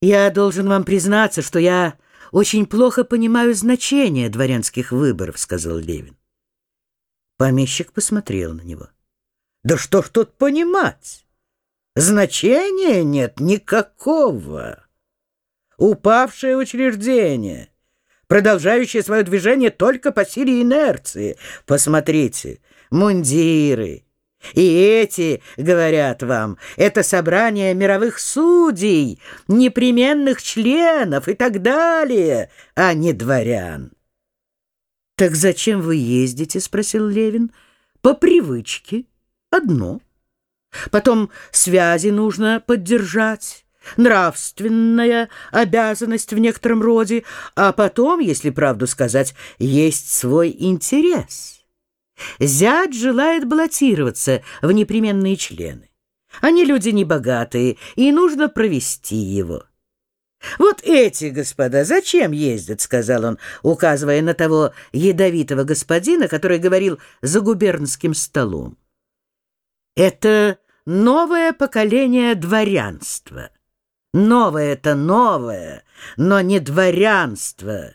Я должен вам признаться, что я очень плохо понимаю значение дворянских выборов, сказал Левин. Помещик посмотрел на него. Да что ж тут понимать? Значения нет никакого. Упавшее учреждение, продолжающее свое движение только по силе инерции. Посмотрите, мундиры, и эти, говорят вам, это собрание мировых судей, непременных членов и так далее, а не дворян. «Так зачем вы ездите?» — спросил Левин. «По привычке. Одно. Потом связи нужно поддержать» нравственная обязанность в некотором роде, а потом, если правду сказать, есть свой интерес. Зять желает баллотироваться в непременные члены. Они люди небогатые, и нужно провести его. «Вот эти господа зачем ездят?» — сказал он, указывая на того ядовитого господина, который говорил за губернским столом. «Это новое поколение дворянства. Новое — это новое, но не дворянство».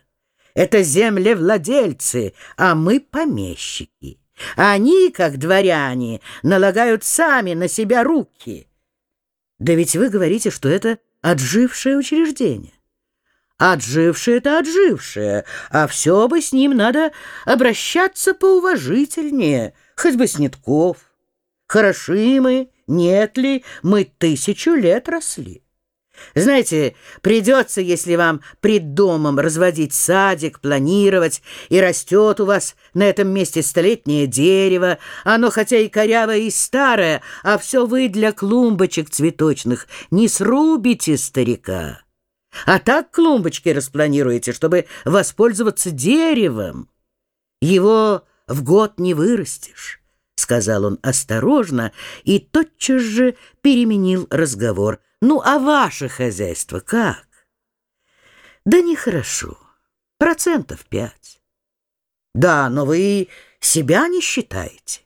Это землевладельцы, а мы помещики. Они, как дворяне, налагают сами на себя руки. Да ведь вы говорите, что это отжившее учреждение. Отжившее — это отжившее, а все бы с ним надо обращаться поуважительнее, хоть бы Снетков. Хороши мы, нет ли, мы тысячу лет росли. Знаете, придется, если вам пред домом разводить садик, планировать, и растет у вас на этом месте столетнее дерево, оно хотя и корявое, и старое, а все вы для клумбочек цветочных не срубите старика. А так клумбочки распланируете, чтобы воспользоваться деревом. Его в год не вырастешь. — сказал он осторожно и тотчас же переменил разговор. «Ну, а ваше хозяйство как?» «Да нехорошо. Процентов пять». «Да, но вы себя не считаете.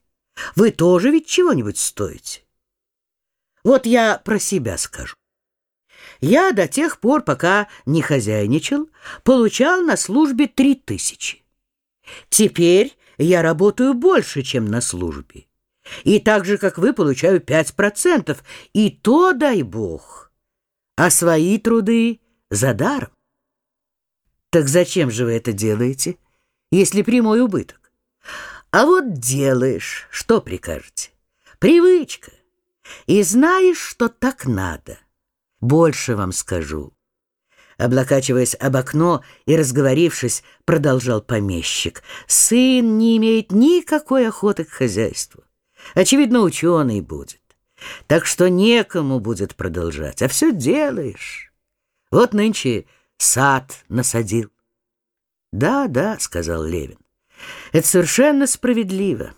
Вы тоже ведь чего-нибудь стоите». «Вот я про себя скажу. Я до тех пор, пока не хозяйничал, получал на службе три тысячи. Теперь я работаю больше, чем на службе. И так же, как вы, получаю пять процентов. И то, дай бог. А свои труды за даром. Так зачем же вы это делаете, если прямой убыток? А вот делаешь, что прикажете? Привычка. И знаешь, что так надо. Больше вам скажу. Облокачиваясь об окно и разговорившись, продолжал помещик. Сын не имеет никакой охоты к хозяйству. Очевидно, ученый будет. Так что некому будет продолжать, а все делаешь. Вот нынче сад насадил. «Да, да», — сказал Левин, — «это совершенно справедливо.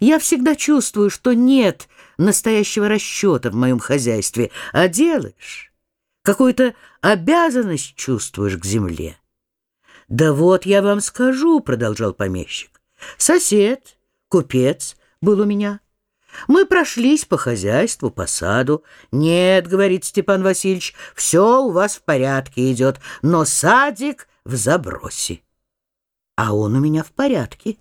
Я всегда чувствую, что нет настоящего расчета в моем хозяйстве, а делаешь» какую-то обязанность чувствуешь к земле. «Да вот я вам скажу», — продолжал помещик. «Сосед, купец был у меня. Мы прошлись по хозяйству, по саду. Нет, — говорит Степан Васильевич, — все у вас в порядке идет, но садик в забросе. А он у меня в порядке.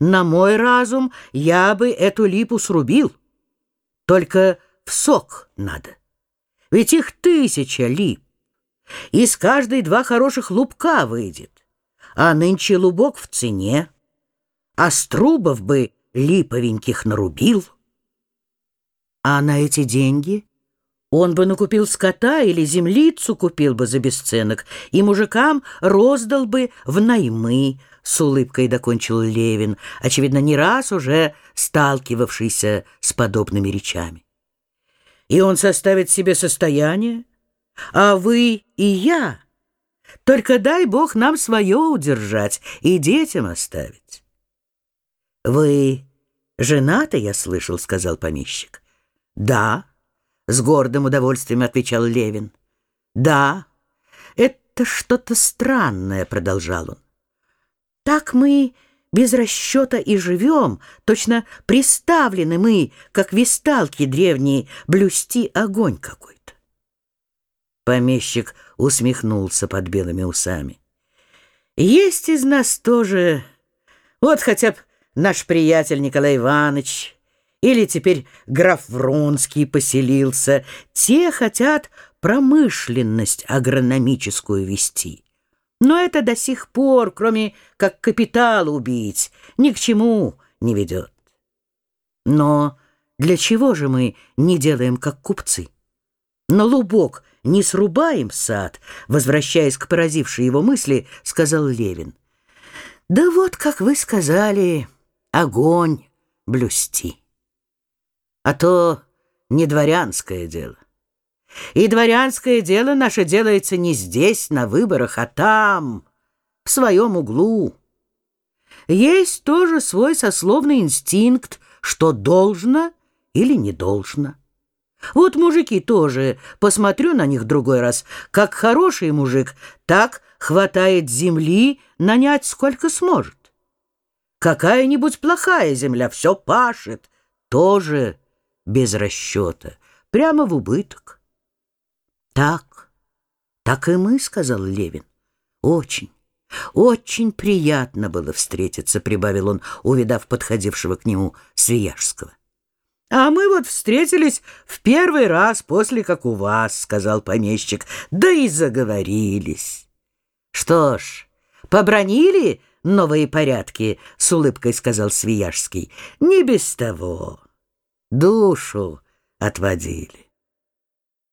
На мой разум я бы эту липу срубил. Только в сок надо. Ведь их тысяча лип. Из каждой два хороших лубка выйдет. А нынче лубок в цене. А струбов бы липовеньких нарубил. А на эти деньги он бы накупил скота или землицу купил бы за бесценок и мужикам роздал бы в наймы, с улыбкой докончил Левин, очевидно, не раз уже сталкивавшийся с подобными речами и он составит себе состояние, а вы и я. Только дай Бог нам свое удержать и детям оставить. — Вы женаты, я слышал, — сказал помещик. — Да, — с гордым удовольствием отвечал Левин. — Да, это что-то странное, — продолжал он. — Так мы без расчета и живем, точно приставлены мы, как висталки древние, блюсти огонь какой-то. Помещик усмехнулся под белыми усами. Есть из нас тоже... Вот хотя бы наш приятель Николай Иванович или теперь граф Вронский поселился. Те хотят промышленность агрономическую вести. Но это до сих пор, кроме как капитал убить, ни к чему не ведет. Но для чего же мы не делаем как купцы? На лубок не срубаем сад, возвращаясь к поразившей его мысли, сказал Левин. Да вот, как вы сказали, огонь блюсти. А то не дворянское дело. И дворянское дело наше делается не здесь, на выборах, а там, в своем углу. Есть тоже свой сословный инстинкт, что должно или не должно. Вот мужики тоже, посмотрю на них другой раз, как хороший мужик, так хватает земли нанять сколько сможет. Какая-нибудь плохая земля все пашет, тоже без расчета, прямо в убыток. Так, так и мы, сказал Левин. Очень, очень приятно было встретиться, прибавил он, увидав подходившего к нему Свияжского. «А мы вот встретились в первый раз после как у вас», — сказал помещик, — «да и заговорились». «Что ж, побронили новые порядки?» — с улыбкой сказал Свияжский. «Не без того. Душу отводили».